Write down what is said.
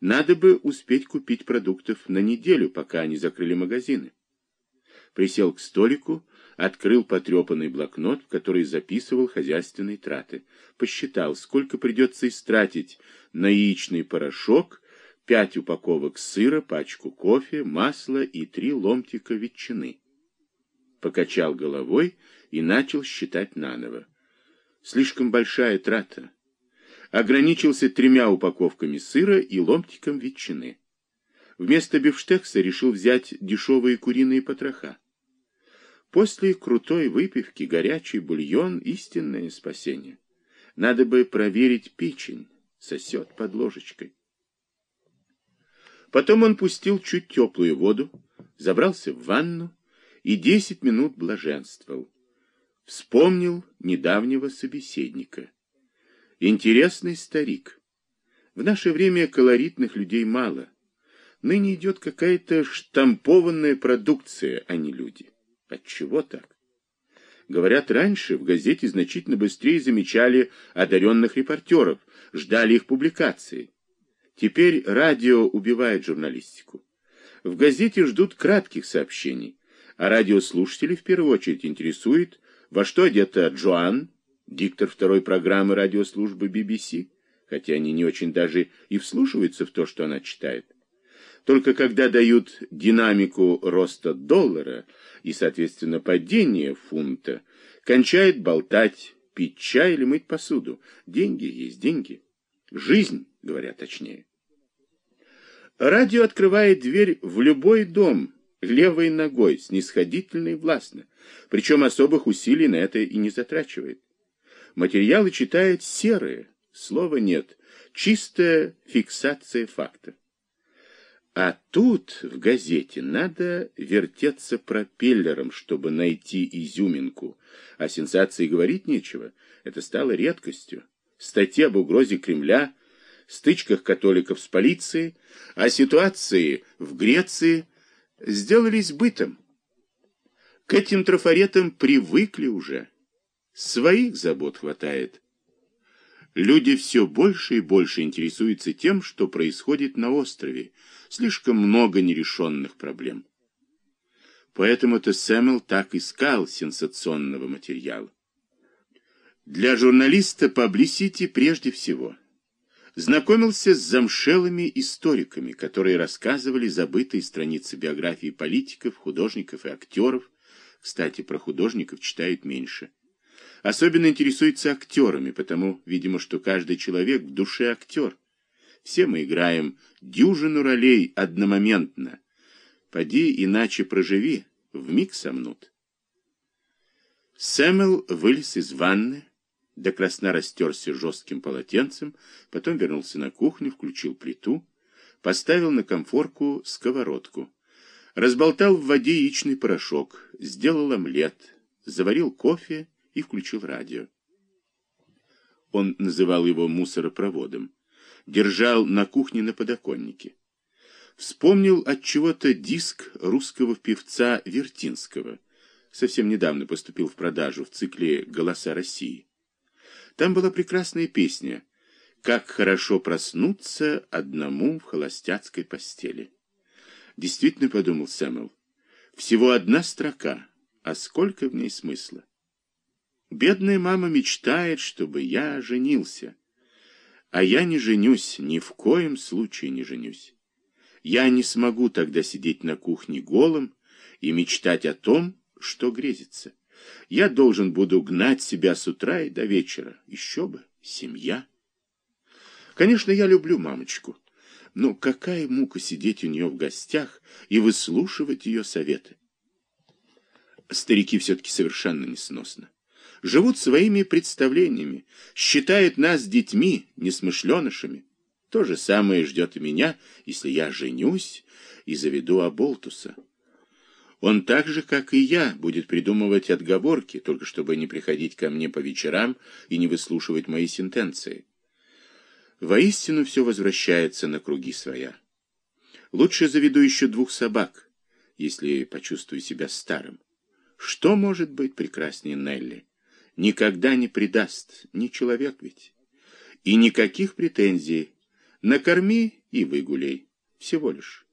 Надо бы успеть купить продуктов на неделю, пока они закрыли магазины. Присел к столику, открыл потрепанный блокнот, в который записывал хозяйственные траты. Посчитал, сколько придется истратить на яичный порошок, пять упаковок сыра, пачку кофе, масла и три ломтика ветчины. Покачал головой и начал считать наново. Слишком большая трата. Ограничился тремя упаковками сыра и ломтиком ветчины. Вместо бифштекса решил взять дешевые куриные потроха. После крутой выпивки горячий бульон — истинное спасение. Надо бы проверить печень, сосет под ложечкой. Потом он пустил чуть теплую воду, забрался в ванну и десять минут блаженствовал. Вспомнил недавнего собеседника. Интересный старик. В наше время колоритных людей мало. Ныне идет какая-то штампованная продукция, а не люди. Отчего так? Говорят, раньше в газете значительно быстрее замечали одаренных репортеров, ждали их публикации. Теперь радио убивает журналистику. В газете ждут кратких сообщений, а радиослушатели в первую очередь интересует, во что одета Джоан, диктор второй программы радиослужбы BBC, хотя они не очень даже и вслушиваются в то, что она читает. Только когда дают динамику роста доллара и, соответственно, падения фунта, кончает болтать, пить чай или мыть посуду. Деньги есть деньги. Жизнь, говорят точнее. Радио открывает дверь в любой дом, левой ногой, снисходительно и властно, причем особых усилий на это и не затрачивает. Материалы читает серые, слова нет, чистая фиксация факта. А тут, в газете, надо вертеться пропеллером, чтобы найти изюминку. О сенсации говорить нечего. Это стало редкостью. Статьи об угрозе Кремля, стычках католиков с полицией, о ситуации в Греции сделались бытом. К этим трафаретам привыкли уже. Своих забот хватает. Люди все больше и больше интересуются тем, что происходит на острове. Слишком много нерешенных проблем. Поэтому-то Сэмэл так искал сенсационного материала. Для журналиста Паблисити прежде всего. Знакомился с замшелыми историками, которые рассказывали забытые страницы биографии политиков, художников и актеров. Кстати, про художников читают меньше. Особенно интересуется актерами, потому, видимо, что каждый человек в душе актер. Все мы играем дюжину ролей одномоментно. Поди иначе проживи, вмиг сомнут. Сэмэл вылез из ванны, до красна растерся жестким полотенцем, потом вернулся на кухню, включил плиту, поставил на комфорку сковородку, разболтал в воде яичный порошок, сделал омлет, заварил кофе и включил радио. Он называл его мусоропроводом. Держал на кухне на подоконнике. Вспомнил от чего-то диск русского певца Вертинского. Совсем недавно поступил в продажу в цикле «Голоса России». Там была прекрасная песня «Как хорошо проснуться одному в холостяцкой постели». Действительно, подумал Сэмэл, всего одна строка, а сколько в ней смысла. Бедная мама мечтает, чтобы я женился. А я не женюсь, ни в коем случае не женюсь. Я не смогу тогда сидеть на кухне голым и мечтать о том, что грезится. Я должен буду гнать себя с утра и до вечера. Еще бы, семья. Конечно, я люблю мамочку. Но какая мука сидеть у нее в гостях и выслушивать ее советы. Старики все-таки совершенно несносно живут своими представлениями, считают нас детьми, несмышленышами. То же самое ждет и меня, если я женюсь и заведу Аболтуса. Он так же, как и я, будет придумывать отговорки, только чтобы не приходить ко мне по вечерам и не выслушивать мои сентенции. Воистину все возвращается на круги своя. Лучше заведу еще двух собак, если почувствую себя старым. Что может быть прекраснее Нелли? Никогда не предаст, не человек ведь. И никаких претензий Накорми и выгуляй. Всего лишь.